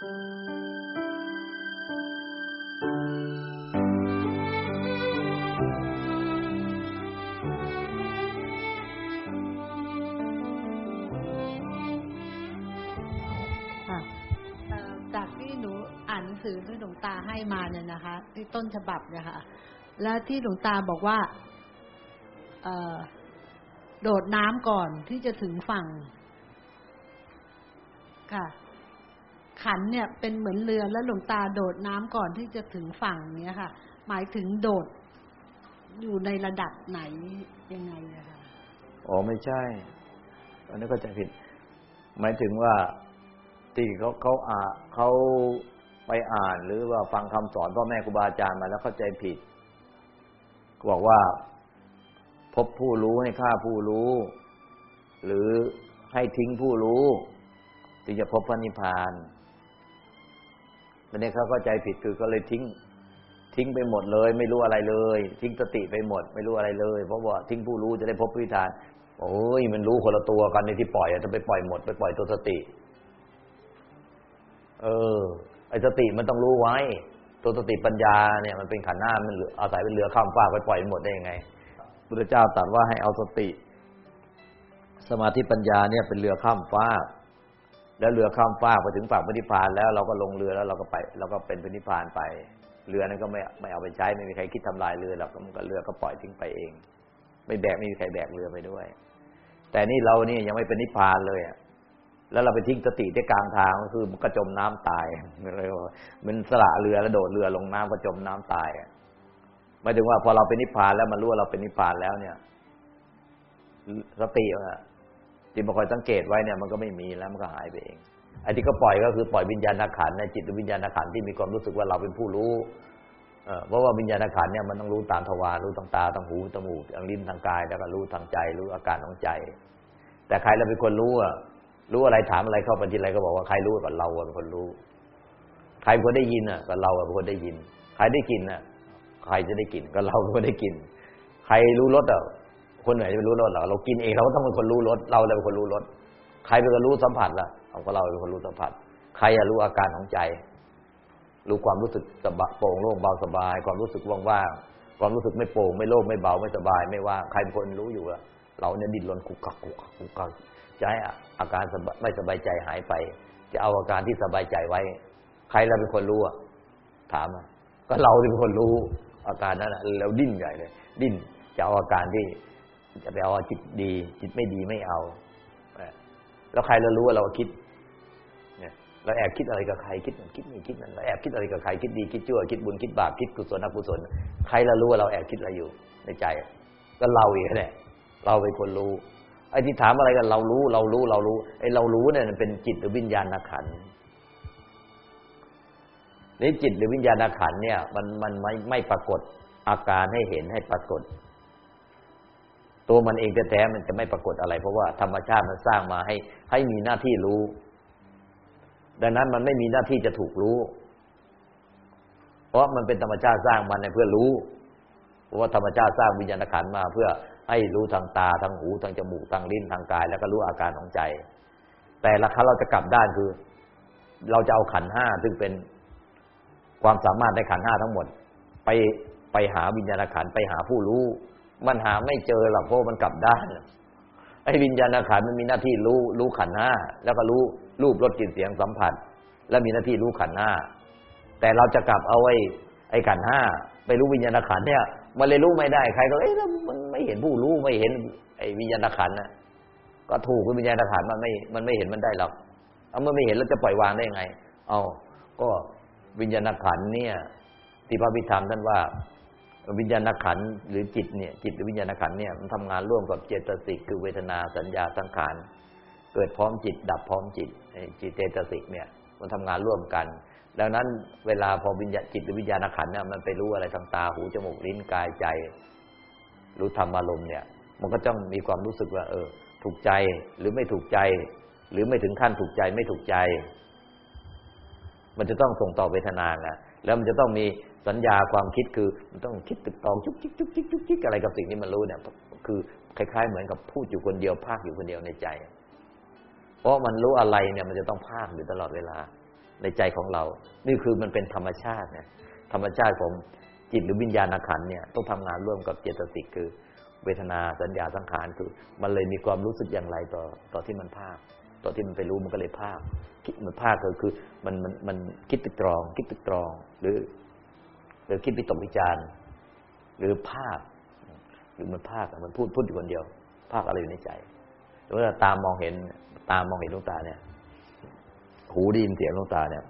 จากที่หนูอ่านหนังสือที่หลวงตาให้มาเนี่ยนะคะที่ต้นฉบับเนี่ยค่ะ แล้วที่หลวงตาบอกว่าเออโดดน้ำก่อนที่จะถึงฝั่ง ค่ะ ขันเนี่ยเป็นเหมือนเรือแล้วหลวงตาโดดน้ำก่อนที่จะถึงฝั่งเนี้ยค่ะ หมายถึงโดดอยู่ในระดับไหนยังไงอะคะอ๋อไม่ใช่ อันนี้ก็จะผิด หมายถึงว่าที่เขาเขาอ่าเขาไปอ่านหรือว่าฟังคำสอนพ่อแม่ครูบาอาจารย์มาแล้วเข้าใจผิดบอกว่า พบผู้รู้ให้ฆ่าผู้รู้ หรือให้ทิ้งผู้รู้ถึงจะพบพระนิพพาน มันนี้เขาเข้าใจผิดคือก็เลยทิ้ง ทิ้งไปหมดเลย ไม่รู้อะไรเลย ทิ้งสติไปหมด ไม่รู้อะไรเลย เพราะว่าทิ้งผู้รู้จะได้พบวิธานโอ้ยมันรู้คนละตัวกันในที่ปล่อยจะไปปล่อยหมดไปปล่อยตัวสติ เออ ไอ้สติมันต้องรู้ไว้ ตัวสติปัญญาเนี่ยมันเป็นขันธ์หน้ามันอาศัยเป็นเรือข้ามฟากไปปล่อยหมดได้ยังไงพุทธเจ้าตรัสว่าให้เอาสติ สมาธิปัญญาเนี่ยเป็นเรือข้ามฟาก แล้วเรือข้ามฟากไปถึงฝั่งพนิพานแล้วเราก็ลงเรือแล้วเราก็ไปเราก็เป็นพนิพานไป เรือนั้นก็ไม่ไม่เอาไปใช้ไม่มีใครคิดทำลายเรือหรอกมันก็เรือก็ปล่อยทิ้งไปเอง ไม่แบกไม่มีใครแบกเรือไปด้วย แต่นี่เรานี่ยังไม่เป็นนิพพานเลยอะแล้วเราไปทิ้งสติที่กลางทางก็คือมันก็จมน้ำตายเลยมันสละเรือแล้วโดดเรือลงน้ำก็จมน้ำตายหมายถึงว่าพอเราเป็นนิพพานแล้วมันรู้ว่าเราเป็นนิพพานแล้วเนี่ย สติอะ ที่มาคอยสังเกตไว้เนี่ยมันก็ไม่มีแล้วมันก็หายไปเองไอ้ที่ก็ปล่อยก็คือปล่อยวิญญาณขันในจิตวิญญาณขันที่มีความรู้สึกว่าเราเป็นผู้รู้เพราะว่าวิญญาณขันเนี่ยมันต้องรู้ตามทวารรู้ทางตาทางหูทางมูกทางลิ้นทางกายแล้วก็รู้ทางใจรู้อาการของใจ แต่ใครเราเป็นคนรู้อะรู้อะไรถามอะไรเข้าไปทีไรก็บอกว่าใครรู้กับเราเป็นคนรู้ ใครเป็นคนได้ยินอะก็เราเป็นคนได้ยิน ใครได้กินอะ ใครจะได้กินก็เราเป็นคนได้กิน ใครรู้รสอะ คนไหนจะไปรู้รสเราเรากินเองเราก็ต้องเป็นคนรู้รสเราเลยเป็นคนรู้รสใครเป็นคนรู้สัมผัสล่ะเอาก็เราเป็นคนรู้สัมผัส ใครอะรู้อาการของใจ รู้ความรู้สึกสบายโปร่งโล่งเบาสบาย ความรู้สึกว่างๆความรู้สึกไม่โปร่งไม่โล่งไม่เบาไม่สบาย ไม่ว่างใครเป็นคนรู้อยู่อะเราเนี่ยดิ้นรนคุกคักคุกคักคุกคักจะให้อาการไม่สบายใจหายไป จะเอาอาการที่สบายใจไว้ ใครเราเป็นคนรู้อะถามก็เราเป็นคนรู้อาการนั้นแล้วดิ้นใหญ่เลย ดิ้นจะเอาอาการที่ จะไปเอาจิตดี จิตไม่ดีไม่เอาแล้วใครเรารู้ว่าเราคิดเราแอบคิดอะไรกับใครคิดนั่นคิดนี่คิดนั่นเราแอบคิดอะไรกับใครคิดดีคิดชั่วคิดบุญคิดบาปคิดกุศลอกุศลใครเรารู้ว่าเราแอบคิดอะไรอยู่ ในใจ ก็เราเองแหละเราเป็นคนรู้ไอ้ที่ถามอะไรกันเรารู้เรารู้เรารู้ไอ้เรารู้เนี่ยเป็นจิตหรือวิญญาณขันนี่จิตหรือวิญญาณขันเนี่ย มันมันไม่ไม่ปรากฏอาการให้เห็นให้ปรากฏ ตัวมันเองแท้ๆมันจะไม่ปรากฏอะไร เพราะว่าธรรมชาติมันสร้างมาให้ ให้มีหน้าที่รู้ ดังนั้นมันไม่มีหน้าที่จะถูกรู้ เพราะมันเป็นธรรมชาติสร้างมันเพื่อรู้เพราะว่าธรรมชาติสร้างวิญญาณขันมาเพื่อให้รู้ทางตาทางหูทางจมูกทางลิ้นทางกาย แล้วก็รู้อาการของใจ แต่ละครั้งเราจะกลับด้านคือ เราจะเอาขันห้าซึ่งเป็นความสามารถในขันห้าทั้งหมด ไปไปหาวิญญาณขันไปหาผู้รู้ มันหาไม่เจอหรอกเพราะมันกลับด้านไอ้วิญญาณขันมันมีหน้าที่รู้รู้ขันห้าแล้วก็รู้รูปรสกลิ่นเสียงสัมผัส แล้วมีหน้าที่รู้ขันห้าแต่เราจะกลับเอาไอ้ไอ้ขันห้าไปรู้วิญญาณขันเนี่ยมันเลยรู้ไม่ได้ใครก็เอ๊ะมันไม่เห็นผู้รู้ไม่เห็น ไอ้วิญญาณขันนะก็ถูกวิญญาณขันมันไม่มันไม่เห็นมันได้หรอกเอาเมื่อไม่เห็นแล้วจะปล่อยวางได้ยังไง เอาก็วิญญาณขันเนี่ยที่พระพิธามท่านว่า วิญญาณขันหรือจิตเนี่ย จิตหรือวิญญาณขันเนี่ยมันทำงานร่วมกับเจตสิกคือเวทนาสัญญาสังขารเกิดพร้อมจิต ดับพร้อมจิตจิตเจตสิกเนี่ย มันทำงานร่วมกัน ดังนั้นเวลาพอวิญญาจิตหรือวิญญาณขันเนี่ยมันไปรู้อะไรทางตาหูจมูกลิ้นกายใจ รู้ธรรมอารมณ์เนี่ย มันก็ต้องมีความรู้สึกว่า เออ ถูกใจหรือไม่ถูกใจ หรือไม่ถึงขั้นถูกใจไม่ถูกใจ มันจะต้องส่งต่อเวทนานะแล้วมันจะต้องมี สัญญาความคิดคือมันต้องคิดตึกตองจุกจิกจุกจิกจุกจิกอะไรกับสิ่งที่มันรู้เนี่ยคือคล้าย ๆ เหมือนกับพูดอยู่คนเดียวภาคอยู่คนเดียวในใจ เพราะมันรู้อะไรเนี่ยมันจะต้องภาคอยู่ตลอดเวลาในใจของเรา นี่คือมันเป็นธรรมชาติเนี่ยธรรมชาติของจิตหรือวิญญาณขันเนี่ยต้องทำงานร่วมกับเจตสิกคือ เวทนาสัญญาสังขารคือ มันเลยมีความรู้สึกอย่างไรต่อต่อที่มันภาคต่อที่มันไปรู้มันก็เลยภาคคิดมันภาคก็คือมันมันมันคิดติดตรอง คิดติดตรอง หรือ รือคิดไปตกวิจารณ์ หรือภาคหรือมันภาคมันพูดพูดอยู่คนเดียว ภาคอะไรอยู่ในใจแต่ว่าตามมองเห็น ตามมองเห็นดวงตาเนี่ย หูได้ยินเสียงดวงตาเนี่ย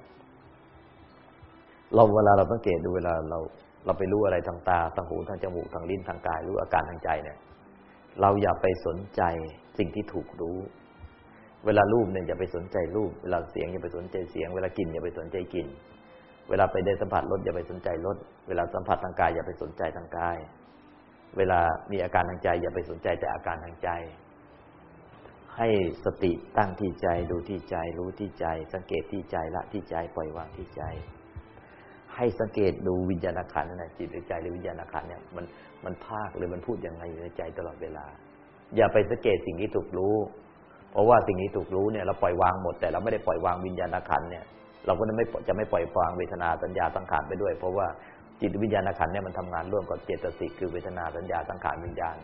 เราเวลาเราสังเกตดูเวลาเราเราไปรู้อะไรทางตาทางหูทางจมูกทางลิ้นทางกายรู้อาการทางใจเนี่ย เราอย่าไปสนใจสิ่งที่ถูกรู้ เวลารูปเนี่ยอย่าไปสนใจรูป เวลาเสียงอย่าไปสนใจเสียง เวลากลิ่นอย่าไปสนใจกลิ่น เวลาไปได้สัมผัสรสอย่าไปสนใจรสเวลาสัมผัสทางกายอย่าไปสนใจทางกาย เวลามีอาการทางใจ อย่าไปสนใจแต่อาการทางใจ ให้สติตั้งที่ใจดูที่ใจ รู้ที่ใจ สังเกตที่ใจละที่ใจปล่อยวางที่ใจ ให้สังเกตดูวิญญาณขันธ์นะจิตหรือใจหรือวิญญาณขันธ์เนี่ยมันมันภาคหรือมันพูดยังไงอยู่ในใจตลอดเวลา อย่าไปสังเกตสิ่งที่ถูกรู้ เพราะว่าสิ่งนี้ถูกรู้เนี่ยเราปล่อยวางหมดแต่เราไม่ได้ปล่อยวางวิญญาณขันธ์เนี่ย เราก็จะไม่จะไม่ปล่อยวางเวทนาสัญญาสังขารไปด้วย เพราะว่าจิตวิญญาณขันเนี่ยมันทำงานร่วมกับเจตสิกคือเวทนาสัญญาสังขารวิญญาณ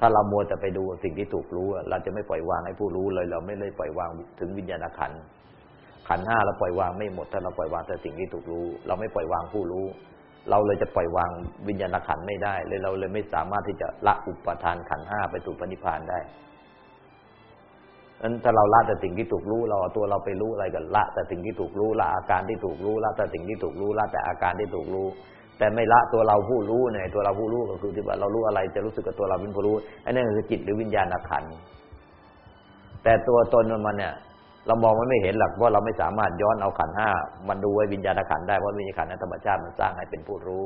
ถ้าเรามัวแต่ไปดูสิ่งที่ถูกรู้ เราจะไม่ปล่อยวางให้ผู้รู้เลย เราไม่เลยปล่อยวางถึงวิญญาณขันขันห้าเราปล่อยวางไม่หมด ถ้าเราปล่อยวางแต่สิ่งที่ถูกรู้ เราไม่ปล่อยวางผู้รู้ เราเลยจะปล่อยวางวิญญาณขันไม่ได้เลยเราเลยไม่สามารถที่จะละอุปทานขันห้าไปสู่ปณิพานได้ นั้นถ้าเราละแต่สิ่งที่ถูกรู้เราตัวเราไปรู้อะไรกันละ แต่สิ่งที่ถูกรู้ละอาการที่ถูกรู้ละแต่สิ่งที่ถูกรู้ละแต่อาการที่ถูกรู้ แต่ไม่ละตัวเราผู้รู้เนี่ยตัวเราผู้รู้ก็คือที่ว่าเรารู้อะไรจะรู้สึกกับตัวเราเป็นผู้รู้อันนี้คือจิตหรือวิญญาณขันแต่ตัวตนมันเนี่ย เรามองมันไม่เห็นหรอกเพราะเราไม่สามารถย้อนเอาขันห้ามันดูไว้วิญญาณขันได้เพราะวิญญาณขันนั้นธรรมชาติมันสร้างให้เป็นผู้รู้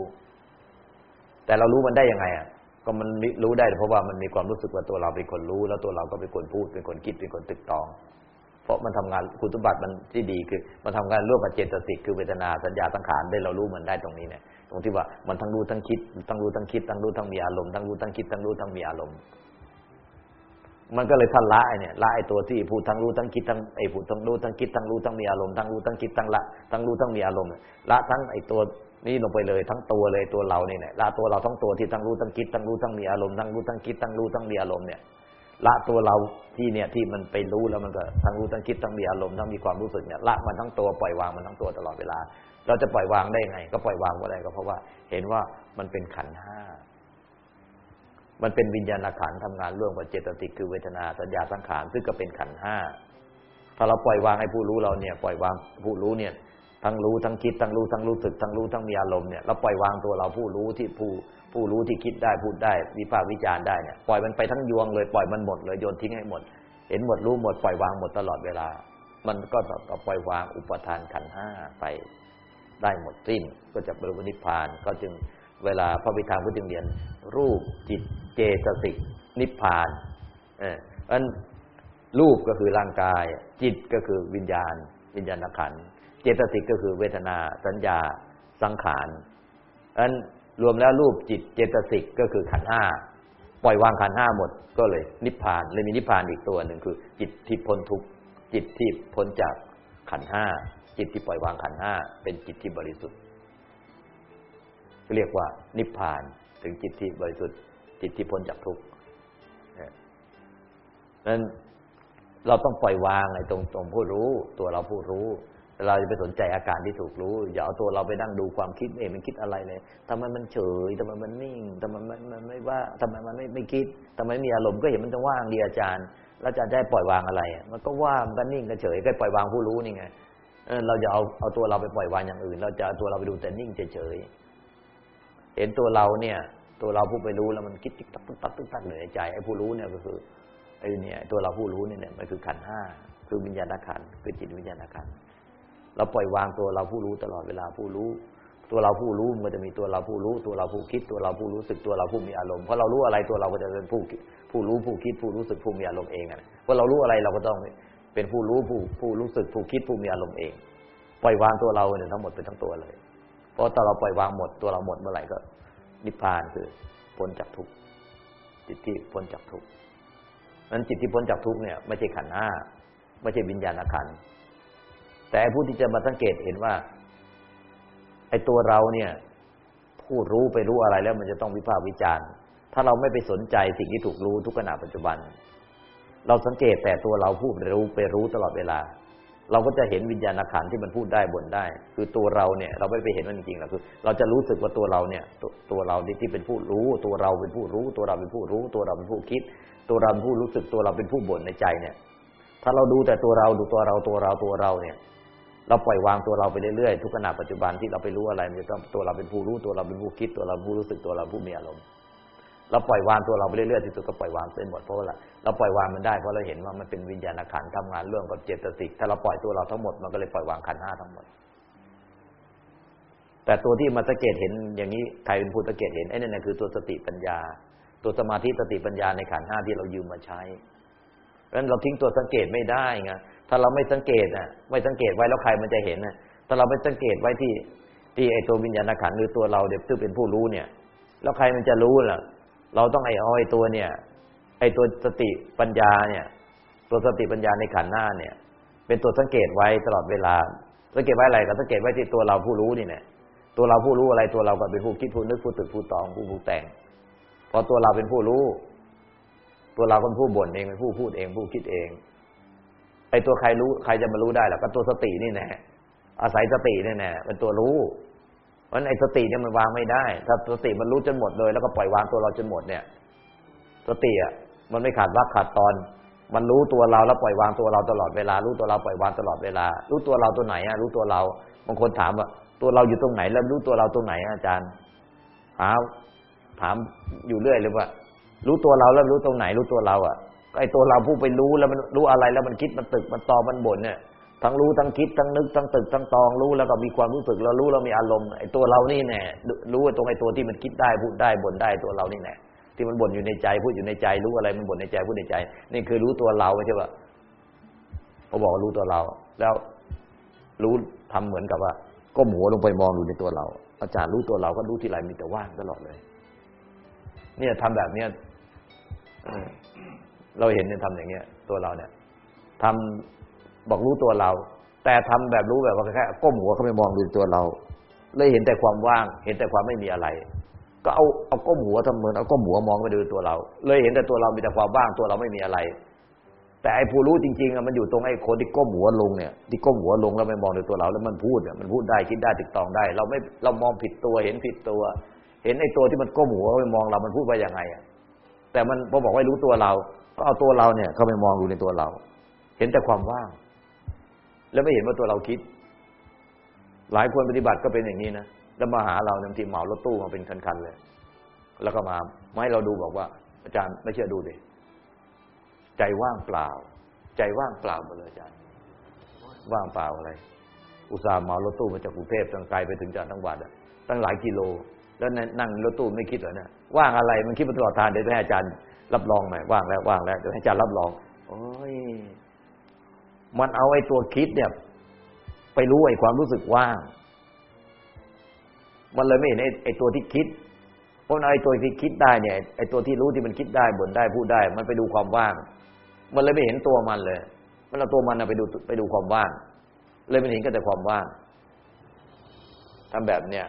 แต่เรารู้มันได้ยังไงอะ ก็มันรู้ได้เพราะว่ามันมีความรู้สึกว่าตัวเราเป็นคนรู้ แล้วตัวเราก็เป็นคนพูดเป็นคนคิดเป็นคนตึกตอง เพราะมันทำงานคุณสมบัติมันที่ดีคือ มันทำงานร่วมกับเจตสิกคือเวทนาสัญญาสังขารได้เรารู้มันได้ตรงนี้เนี่ยตรงที่ว่ามันทั้งรู้ทั้งคิดทั้งรู้ทั้งคิดทั้งรู้ทั้งมีอารมณ์ทั้งรู้ทั้งคิดทั้งรู้ทั้งมีอารมณ์มันก็เลยท่านละไอเนี่ยละไอตัวที่พูดทั้งรู้ทั้งคิดทั้งไอพูดทั้งรู้ทั้งคิดทั้งรู้ทั้งมีอารมณ์ทั้งรู้ทั้งคิดทั้งละทั้งรู้ทั้งมีอารมณ์ละทั้งไอตัว นี้ลงไปเลยทั้งตัวเลยตัวเราเนี่ยละละตัวเราทั้งตัวที่ทั้งรู้ทั้งคิดทั้งรู้ทั้งมีอารมณ์ทั้งรู้ทั้งคิดทั้งรู้ทั้งมีอารมณ์เนี่ยละตัวเราที่เนี่ยที่มันไปรู้แล้วมันก็ทั้งรู้ทั้งคิดทั้งมีอารมณ์ทั้งมีความรู้สึกเนี่ยละมันทั้งตัวปล่อยวางมันทั้งตัวตลอดเวลา เราจะปล่อยวางได้ไง ก็ปล่อยวางว่าอะไรก็เพราะว่าเห็นว่ามันเป็นขันห้ามันเป็นวิญญาณขันทำงานร่วมกับเจตสิกคือเวทนาสัญญาสังขารซึ่งก็เป็นขันห้าถ้าเราปล่อยวางให้ผู้รู้เราเนี่ย ปล่อยวางผู้รู้เนี่ย ทั้งรู้ทั้งคิดทั้งรู้ทั้งรู้สึกทั้งรู้ทั้งมีอารมณ์เนี่ยเราปล่อยวางตัวเราผู้รู้ที่ผู้ผู้รู้ที่คิดได้พูดได้วิพากษ์วิจารณ์ได้เนี่ยปล่อยมันไปทั้งยวงเลยปล่อยมันหมดเลยโยนทิ้งให้หมด เห็นหมดรู้หมดปล่อยวางหมดตลอดเวลา มันก็ต่อปล่อยวางอุปทานขันห้าไปได้หมดสิ้นก็จะบรรลุนิพพานก็จึงเวลาพระวิธามพุทธเรียน รูปจิตเจตสิกนิพพานเอออันรูปก็คือร่างกาย จิตก็คือวิญญาณ วิญญาณขัน เจตสิกก็คือเวทนาสัญญาสังขารอันรวมแล้วรูปจิตเจตสิกก็คือขันห้าปล่อยวางขันห้าหมดก็เลย นิพพานเลยมีนิพพานอีกตัวหนึ่งคือ จิตที่พ้นทุกข์จิตที่พ้นจากขันห้าจิตที่ปล่อยวางขันห้าเป็นจิตที่บริสุทธิ์เรียกว่า นิพพานถึงจิตที่บริสุทธิ์ จิตที่พ้นจากทุกข์นั้นเราต้องปล่อยวางไอ้ตรงตรงผู้รู้ ตัวเราผู้รู้ เราจะไปสนใจอาการที่ถูกรู้ อย่าเอาตัวเราไปนั่งดูความคิดเองมันคิดอะไรเลยทำไมมันเฉยทำไมมันนิ่งทำไมมันไม่ว่าทำไมมันไม่ไม่คิดทำไมมีอารมณ์ก็เห็นมันจะว่างดีอาจารย์แล้วจะได้ปล่อยวางอะไร มันก็ว่างก็นิ่งก็เฉยก็ปล่อยวางผู้รู้นี่ไงเราจะเอาเอาตัวเราไปปล่อยวางอย่างอื่น เราจะเอาตัวเราไปดูแต่นิ่งเฉยเห็นตัวเราเนี่ย ตัวเราผู้ไปรู้แล้วมันคิดติ๊กตักติ๊กตักติ๊กตักในใจไอ้ผู้รู้เนี่ยก็คือไอ้เนี่ยตัวเราผู้รู้เนี่ยมันคือขันห้าคือวิญญาณขันคือจิตวิญญาณขัน เราปล่อยวางตัวเราผู้รู้ตลอดเวลาผู้รู้ ตัวเราผู้รู้มันจะมีตัวเราผู้รู้ ตัวเราผู้คิด ตัวเราผู้รู้สึกตัวเราผู้มีอารมณ์เพราะเรารู้อะไรตัวเราก็จะเป็นผู้ผู้รู้ผู้คิด ผู้รู้สึกผู้มีอารมณ์เองอะเพราะเรารู้อะไรเราก็ต้องเป็นผู้รู้ผู้ผู้รู้สึกผู้คิดผู้มีอารมณ์เอง ปล่อยวางตัวเราเนี่ยทั้งหมดเป็นทั้งตัวเลย เพราะถ้าเราปล่อยวางหมดตัวเราหมดเมื่อไหร่ก็ นิพพานคือพ้นจากทุกข์จิตที่พ้นจากทุกข์นั้นจิตที่พ้นจากทุกข์เนี่ยไม่ใช่ขันห้าไม่ใช่วิญญาณขันธ แต่ผู้ที่จะมาสังเกตเห็นว่า ไอ้ตัวเราเนี่ย ผู้รู้ไปรู้อะไรแล้วมันจะต้องวิพากษ์วิจารณ์ ถ้าเราไม่ไปสนใจสิ่งที่ถูกรู้ทุกขณะปัจจุบัน เราสังเกตแต่ตัวเราพูดไปรู้ไปรู้ตลอดเวลา เราก็จะเห็นวิญญาณขันที่มันพูดได้บ่นได้ คือตัวเราเนี่ย เราไม่ไปเห็นมันจริงๆหรอกคือ เราจะรู้สึกว่าตัวเราเนี่ยตตัวเราที่เป็นผู้รู้ ตัวเราเป็นผู้รู้ ตัวเราเป็นผู้รู้ ตัวเราเป็นผู้คิด ตัวเราเป็นผู้รู้สึกตัวเราเป็นผู้บ่นในใจเนี่ย ถ้าเราดูแต่ตัวเราดูตัวเราตัวเราตัวเราเนี่ย เราปล่อยวางตัวเราไปเรื่อยๆทุกขณะปัจจุบันที่เราไปรู้อะไรมันจะต้องตัวเราเป็นผู้รู้ตัวเราเป็นผู้คิดตัวเราผู้รู้สึกตัวเราผู้มีอารมณ์เราปล่อยวางตัวเราไปเรื่อยๆที่สุดก็ปล่อยวางเป็นหมดเพราะว่าเราปล่อยวางมันได้เพราะเราเห็นว่ามันเป็นวิญญาณขันธ์ทำงานเรื่องกับเจตสิกถ้าเราปล่อยตัวเราทั้งหมดมันก็เลยปล่อยวางขันธ์ห้าทั้งหมด แต่ตัวที่มาสังเกตเห็นอย่างนี้ใครเป็นผู้สังเกตเห็นไอ้นั่นคือตัวสติปัญญา ตัวสมาธิสติปัญญาในขันธ์ห้าที่เรายืมมาใช้เพราะฉะนั้นเราทิ้งตัวสังเกตไม่ได้ไง ถ้าเราไม่สังเกตน่ะ ไม่สังเกตไว้แล้วใครมันจะเห็นน่ะถ้าเราไม่สังเกตไว้ที่ที่ไอตัววิญญาณขันหรือตัวเราเด็กซึ่งเป็นผู้รู้เนี่ย แล้วใครมันจะรู้ล่ะ เราต้องไอ้อ้อตัวเนี่ย ไอตัวสติปัญญาเนี่ย ตัวสติปัญญาในขันหน้าเนี่ย เป็นตัวสังเกตไว้ตลอดเวลา สังเกตไว้อะไรก็สังเกตไว้ที่ตัวเราผู้รู้นี่แหละตัวเราผู้รู้อะไรตัวเราก็เป็นผู้คิดผู้นึกผู้ตึกผู้ตองผู้ผู้แต่ง พอตัวเราเป็นผู้รู้ ตัวเราเป็นผู้บ่นเองเป็นผู้พูดเองผู้คิดเอง ไอ้ตัวใครรู้ใครจะมารู้ได้ล่ะก็ตัวสตินี่แน่อาศัยสตินี่แน่เป็นตัวรู้เพราะไอ้สติเนี่ยมันวางไม่ได้ ถ้าสติมันรู้จนหมดเลย แล้วก็ปล่อยวางตัวเราจนหมดเนี่ย สติอะมันไม่ขาดวักขาดตอน มันรู้ตัวเราแล้วปล่อยวางตัวเราตลอดเวลา รู้ตัวเราปล่อยวางตลอดเวลา รู้ตัวเราตัวไหนอะรู้ตัวเราบางคนถามว่า ตัวเราอยู่ตรงไหน แล้วรู้ตัวเราตรงไหนอาจารย์ถามถามอยู่เรื่อยเลยว่า รู้ตัวเราแล้วรู้ตรงไหน รู้ตัวเราอะ ไอ้ตัวเราผู้ไปรู้แล้วมันรู้อะไรแล้วมันคิดมันตึกมันตอมันบ่นเนี่ยทั้งรู้ทั้งคิดทั้งนึกทั้งตึกทั้งตองรู้แล้วก็มีความรู้สึกแล้วรู้แล้วมีอารมณ์ไอ้ตัวเรานี่แน่รู้ตรงไอ้ตัวที่มันคิดได้พูดได้บ่นได้ตัวเรานี่แน่ที่มันบ่นอยู่ในใจพูดอยู่ในใจรู้อะไรมันบ่นในใจพูดในใจ นี่คือรู้ตัวเราใช่ปะเขาบอกรู้ตัวเรา แล้วรู้ทำเหมือนกับว่าก็หมูลงไปมองดูในตัวเรา อาจารย์รู้ตัวเราก็รู้ที่ไรมีแต่ว่างตลอดเลย เนี่ยทำแบบเนี้ย เราเห็นเนี่ยทำอย่างเงี้ย ตัวเราเนี่ยทำบอกรู้ตัวเรา แต่ทำแบบรู้แบบว่าแค่ก้มหัวเข้าไปมองดูตัวเรา เลยเห็นแต่ความว่าง เห็นแต่ความไม่มีอะไร ก็เอาเอาก้มหัวทำเหมือนเอาก้มหัวมองไปดูตัวเรา เลยเห็นแต่ตัวเรามีแต่ความว่างตัวเราไม่มีอะไร แต่ไอ้ผู้รู้จริงๆอะมันอยู่ตรงไอ้คนที่ก้มหัวลงเนี่ยที่ก้มหัวลงแล้วไม่มองดูตัวเรา แล้วมันพูดเนี่ยมันพูดได้คิดได้ติดตองได้ เราไม่เรามองผิดตัวเห็นผิดตัว เห็นไอ้ตัวที่มันก้มหัวไปมองเรา มันพูดว่ายังไงอะแต่มันพอบอกว่ารู้ตัวเรา ก็เอาตัวเราเนี่ยเข้าไปมองดูในตัวเรา เห็นแต่ความว่าง แล้วไม่เห็นว่าตัวเราคิด หลายคนปฏิบัติก็เป็นอย่างนี้นะแล้วมาหาเราบางทีเหมารถตู้มาเป็นคันๆเลย แล้วก็มาไม่เราดูบอกว่า อาจารย์ไม่เชื่อดูดิใจว่างเปล่า ใจว่างเปล่าหมดเลยอาจารย์ ว่างเปล่าอะไร อุตส่าห์เหมารถตู้มาจากกรุงเทพตั้งไกลไปถึงจังหวัดตั้งหลายกิโล แล้วนั่งรถตู้ไม่คิดเหรอเนี่ยว่างอะไรมันคิดมาตลอดทางเดี๋ยวให้อาจารย์ รับรองหน่ว่างแล้วว่างแล้วเดี๋ยวให้อาจารย์รับรองโอ้ยมันเอาไอ้ตัวคิดเนี่ย ไปรู้ไอ้ความรู้สึกว่าง มันเลยไม่เห็นไอ้ไอ้ตัวที่คิด เพราะไอ้ตัวที่คิดได้เนี่ยไอ้ตัวที่รู้ที่มันคิดได้บ่นได้พูดได้ มันไปดูความว่าง มันเลยไม่เห็นตัวมันเลย มันเอาตัวมันไปดูไปดูความว่าง เลยไม่เห็นก็แต่ความว่างทำแบบเนี้ย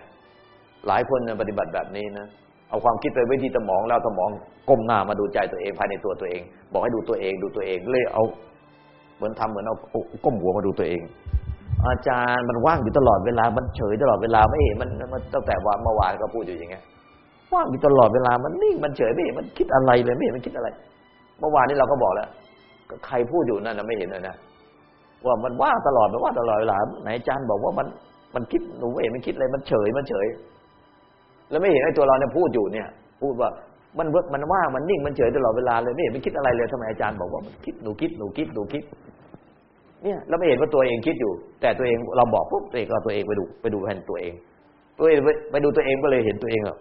หลายคนปฏิบัติแบบนี้นะ เอาความคิดไปไว้ที่สมองแล้วสมองก้มหน้ามาดูใจตัวเองภายในตัวตัวเอง บอกให้ดูตัวเองดูตัวเองเลยเอา เหมือนทำเหมือนเอาก้มหัวมาดูตัวเอง อาจารย์มันว่างอยู่ตลอดเวลามันเฉยตลอดเวลาไม่เห็นมันมันตั้งแต่วันเมื่อวานก็พูดอยู่อย่างเงี้ยว่างอยู่ตลอดเวลามันนิ่งมันเฉยไม่เห็นมันคิดอะไรเลยไม่เห็นมันคิดอะไร เมื่อวานนี้เราก็บอกแล้วใครพูดอยู่นั่นนะไม่เห็นเลยนะว่ามันว่างตลอดมันว่างตลอดเวลาไหนอาจารย์บอกว่ามันมันคิดหนูไม่เห็นมันคิดอะไรมันเฉยมันเฉย แล้วไม่เห็นไอ้ตัวเราเนี่ยพูดอยู่เนี่ย พูดว่ามันเวิ้งมันว่างมันนิ่งมันเฉยตลอดเวลาเลยไม่เห็นมันคิดอะไรเลยทำไมอาจารย์บอกว่ามันคิดหนูคิดหนูคิดหนูคิด เนี่ยแล้วไม่เห็นว่าตัวเองคิดอยู่ แต่ตัวเองเราบอกปุ๊บตัวเองเราตัวเองไปดูไปดูแผนตัวเองตัวเองไปดูตัวเองก็เลยเห็นตัวเองอะ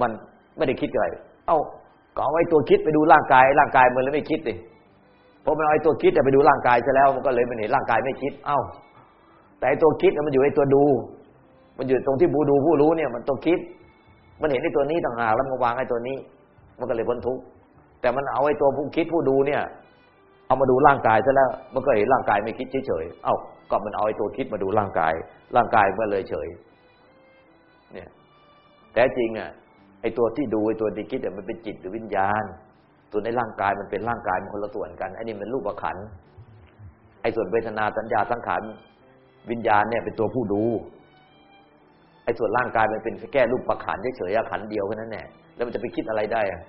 มันไม่ได้คิดอะไร เอ้าก็เอาไอ้ตัวคิดไปดูร่างกายร่างกายมันเลยไม่คิดดิเพราะมันเอาไอ้ตัวคิดแต่ไปดูร่างกายซะแล้วมันก็เลยมันเห็นร่างกายไม่คิด เอ้า แต่ไอ้ตัวคิดมันอยู่ไอ้ตัวดู มันอยู่ตรงที่ผู้ดูผู้รู้เนี่ย มันตัวคิด มันเห็นไอ้ตัวนี้ต่างหากแล้วมันวางไอ้ตัวนี้ มันก็เลยพ้นทุกข์แต่มันเอาไอ้ตัวผู้คิดผู้ดูเนี่ย เอามาดูร่างกายซะแล้ว มันก็เห็นร่างกายไม่คิดเฉยๆเอ้าก็มันเอาไอ้ตัวคิดมาดูร่างกาย ร่างกายก็เลยเฉย เนี่ย แต่จริงอะไอ้ตัวที่ดูไอ้ตัวที่คิดเนี่ยมันเป็นจิตหรือวิญญาณ ตัวในร่างกายมันเป็นร่างกายมันคนละส่วนกันไอ้นี่มันรูปขันไอ้ส่วนเวทนาสัญญาสังขารวิญญาณเนี่ยเป็นตัวผู้ดู อ้ส่วนร่างกายมันเป็นแค่รูปประขันเฉยๆขันเดียวแค่นั้นแหละแล้วมันจะไปคิดอะไรได้อะ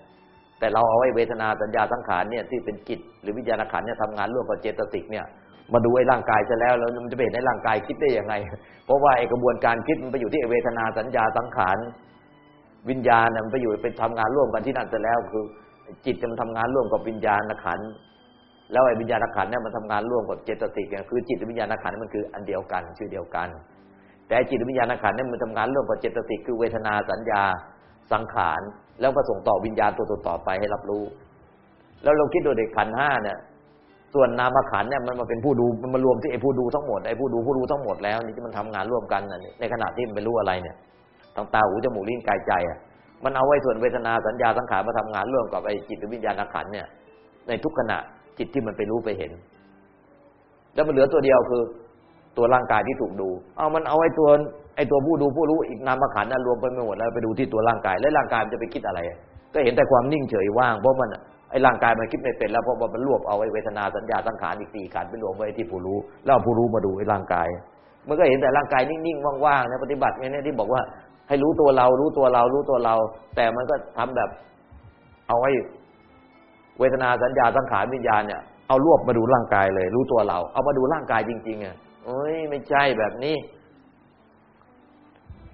แต่เราเอาไว้เวทนาสัญญาสังขารเนี่ยที่เป็นจิตหรือวิญญาณขันเนี่ยทำงานร่วมกับเจตสิกเนี่ยมาดูไอ้ร่างกายจะแล้วแล้วมันจะไปเห็นในร่างกายคิดได้ยังไง เพราะว่าไอ้กระบวนการคิดมันไปอยู่ที่เวทนาสัญญาสังขารวิญญาณมันไปอยู่เป็นทำงานร่วมกันที่นั่นจะแล้ว คือจิตมันทำงานร่วมกับวิญญาณขันแล้วไอ้วิญญาณขันเนี่ยมันทำงานร่วมกับเจตสิกเนี่ยคือจิตวิญญาณขันมันคืออันเดียวกันชื่อเดียวกัน แต่จิตวิญญาณขันเนี่ยมันทำงานร่วมกับเจตสิกคือเวทนาสัญญาสังขารแล้วก็ส่งต่อวิญญาณตัวต่อไปให้รับรู้ แล้วเราคิดดูเด็กขันห้าเนี่ย ส่วนนามขันเนี่ยมันมาเป็นผู้ดูมันมารวมที่ไอ้ผู้ดูทั้งหมดไอ้ผู้ดูผู้รู้ทั้งหมดแล้วนี่ที่มันทำงานร่วมกันในขณะที่มันไปรู้อะไรเนี่ยทางตาหูจมูกลิ้นกายใจอะมันเอาไว้ส่วนเวทนาสัญญาสังขารมาทำงานร่วมกับไอ้จิตวิญญาณขันเนี่ย ในทุกขณะจิตที่มันไปรู้ไปเห็น แล้วมันเหลือตัวเดียวคือ ตัวร่างกายที่ถูกดู เอามันเอาไอ้ตัวไอ้ตัวผู้ดูผู้รู้อีกนามขันนั้นรวมไปไม่หมดแล้วไปดูที่ตัวร่างกาย แล้วร่างกายมันจะไปคิดอะไร ก็เห็นแต่ความนิ่งเฉยว่างเพราะมันไอ้ร่างกายมันคิดไม่เป็นแล้วเพราะมันรวบเอาไว้เวทนาสัญญาสังขารอีกสี่ขันไปรวมไว้ที่ผู้รู้ แล้วผู้รู้มาดูไอ้ร่างกาย มันก็เห็นแต่ร่างกายนิ่งๆว่างๆในปฏิบัติเนี่ยที่บอกว่าให้รู้ตัวเรารู้ตัวเรารู้ตัวเรา แต่มันก็ทำแบบเอาไว้เวทนาสัญญาสังขารวิญญาณเนี่ยเอารวบมาดูร่างกายเลย รู้ตัวเรา เอามาดูร่างกายจริงๆอะ เอ้ยไม่ใช่แบบนี้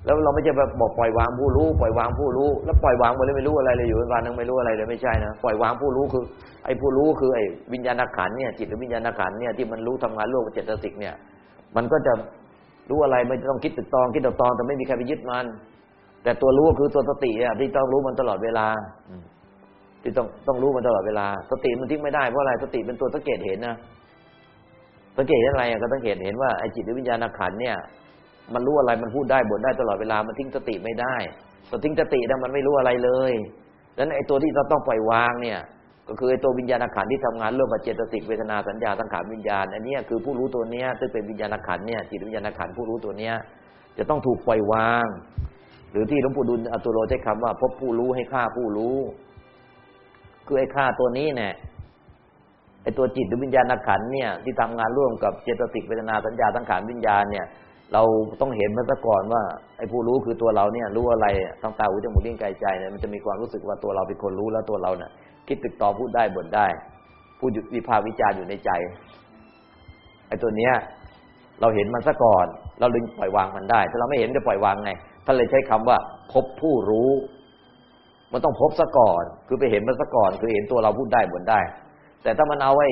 แล้วเราไม่ใช่แบบบอกปล่อยวางผู้รู้ปล่อยวางผู้รู้ แล้วปล่อยวางไปเลยไม่รู้อะไรเลยอยู่วันนึงไม่รู้อะไรเลยไม่ใช่นะปล่อยวางผู้รู้คือ ไอ้ผู้รู้คือไอ้วิญญาณขันเนี่ยจิตหรือวิญญาณขันเนี่ยที่มันรู้ทำงานร่วมกับเจตสิกเนี่ย มันก็จะรู้อะไรไม่ต้องคิดตึกตองคิดตึกตองแต่ไม่มีใครไปยึดมัน แต่ตัวรู้คือตัวสติอะที่ต้องรู้มันตลอดเวลาที่ต้องต้องรู้มันตลอดเวลา สติมันทิ้งไม่ได้เพราะอะไรสติเป็นตัวสังเกตเห็นนะ สังเกตเห็นอะไรก็สังเกตเห็นว่าไอ้จิตหรือวิญญาณขันเนี่ย มันรู้อะไรมันพูดได้บ่นได้ตลอดเวลามันทิ้งสติไม่ได้พอทิ้งสติแล้วมันไม่รู้อะไรเลยดังนั้นไอ้ตัวที่เราต้องปล่อยวางเนี่ย ก็คือไอ้ตัววิญญาณขันที่ทำงานร่วมกับเจตสิกเวทนาสัญญาสังขารวิญญาณอันนี้คือผู้รู้ตัวเนี้ยซึ่งเป็นวิญญาณขันเนี่ยจิตวิญญาณขันผู้รู้ตัวเนี้ยจะต้องถูกปล่อยวาง หรือที่หลวงปู่ดุลอตุโลใช้คำว่า พบผู้รู้ให้ฆ่าผู้รู้ คือไอ้ฆ่าตัวนี้เนี่ย ไอ้ตัวจิตหรือวิญญาณขันเนี่ยที่ทำงานร่วมกับเจตสิกเวทนาสัญญาสังขารวิญญาณเนี่ย เราต้องเห็นมาซะก่อนว่าไอ้ผู้รู้คือตัวเราเนี่ยรู้อะไรทั้งตาหูจมูกลิ้นกายใจเนี่ยมันจะมีความรู้สึกว่าตัวเราเป็นคนรู้แล้วตัวเราเนี่ยคิดตึกต่อพูดได้บ่นได้ พูดวิพากษ์วิจารณ์อยู่ในใจไอ้ตัวเนี้ยเราเห็นมันซะก่อน เราดึงปล่อยวางมันได้ ถ้าเราไม่เห็นจะปล่อยวางไงท่านเลยใช้คำว่าพบผู้รู้ มันต้องพบซะก่อน คือไปเห็นมันซะก่อน คือเห็นตัวเราพูดได้บ่นได้ แต่ถ้ามันเอาไว้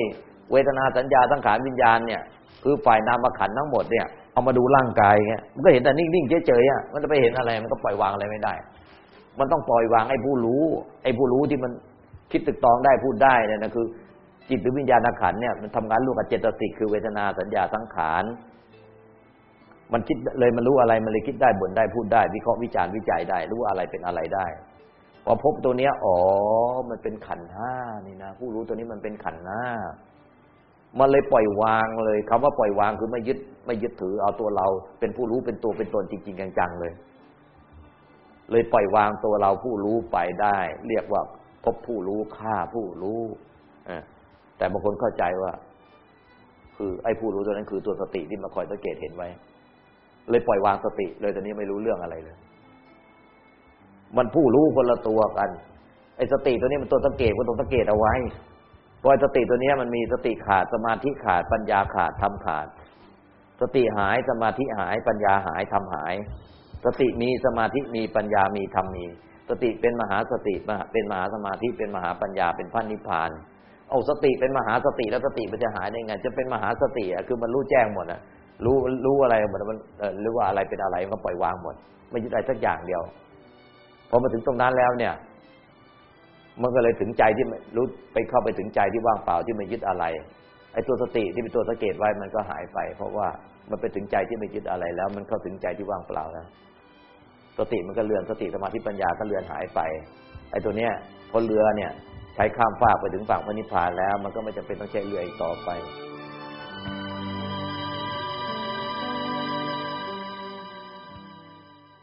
เวทนาสัญญาสังขารวิญญาณเนี่ย คือฝ่ายนามขันทั้งหมดเนี่ยเอามาดูร่างกายเงี้ยมันก็เห็นแต่นิ่งๆเฉยๆอะมันจะไปเห็นอะไร มันก็ปล่อยวางอะไรไม่ได้ มันต้องปล่อยวางไอ้ผู้รู้ ไอ้ผู้รู้ที่มันคิดตึกตองได้พูดได้เนี่ยนะคือ จิตหรือวิญญาณขันเนี่ยมันทำงานร่วมกับเจตสิกคือเวทนาสัญญาสังขารมันคิดเลยมันรู้อะไรมันเลยคิดได้บ่นได้พูดได้ วิเคราะห์วิจารณ์วิจัยได้ รู้อะไรเป็นอะไรได้ พอพบตัวเนี้ย อ๋อ มันเป็นขันห้านี่นะผู้รู้ตัวนี้มันเป็นขันห้ามันเลยปล่อยวางเลยคำว่าปล่อยวางคือไม่ยึดไม่ยึดถือเอาตัวเรา เป็นผู้รู้เป็นตัวเป็นตนจริง ๆ จังๆเลย เลยปล่อยวางตัวเราผู้รู้ไปได้ เรียกว่า พบผู้รู้ฆ่าผู้รู้แต่บางคนเข้าใจว่า คือ ไอ้ผู้รู้ตัวนั้นคือตัวสติที่มาคอยสังเกตเห็นไว้ เลยปล่อยวางสติ เลยตอนนี้ไม่รู้เรื่องอะไรเลย มันผู้รู้คนละตัวกัน ไอ้สติตัวนี้มันตัวสังเกตมันตัวสังเกตเอาไว้พอสติตัวนี้มันมีสติขาดสมาธิขาดปัญญาขาดทำขาด สติหายสมาธิหาย ปัญญาหายทำหาย สติมีสมาธิมีปัญญามีธรรมมี สติเป็นมหาสติเป็นมหาสมาธิเป็นมหาปัญญาเป็นพระนิพพานเอาสติเป็นมหาสติแล้วสติมันจะหายได้ไง จะเป็นมหาสติอะคือมันรู้แจ้งหมดอะรู้รู้อะไรหมดมันหรือว่าอะไรเป็นอะไรมันก็ปล่อยวางหมด ไม่ยึดอะไรสักอย่างเดียว พอมาถึงตรงนั้นแล้วเนี่ย มันก็เลยถึงใจที่รู้ไปเข้าไปถึงใจที่ว่างเปล่าที่ไม่ยึดอะไรไอ้ตัวสติที่เป็นตัวสังเกตไว้มันก็หายไป เพราะว่ามันไปถึงใจที่ไม่ยึดอะไรแล้ว มันเข้าถึงใจที่ว่างเปล่าแล้วสติมันก็เลือนสติสมาธิปัญญาก็เลือนหายไปไอ้ตัวเนี้ยพอเรือเนี่ย ใช้ข้ามฟากไปถึงฝั่งพระนิพพานแล้ว มันก็ไม่จำเป็นต้องใช้เรืออีกต่อไป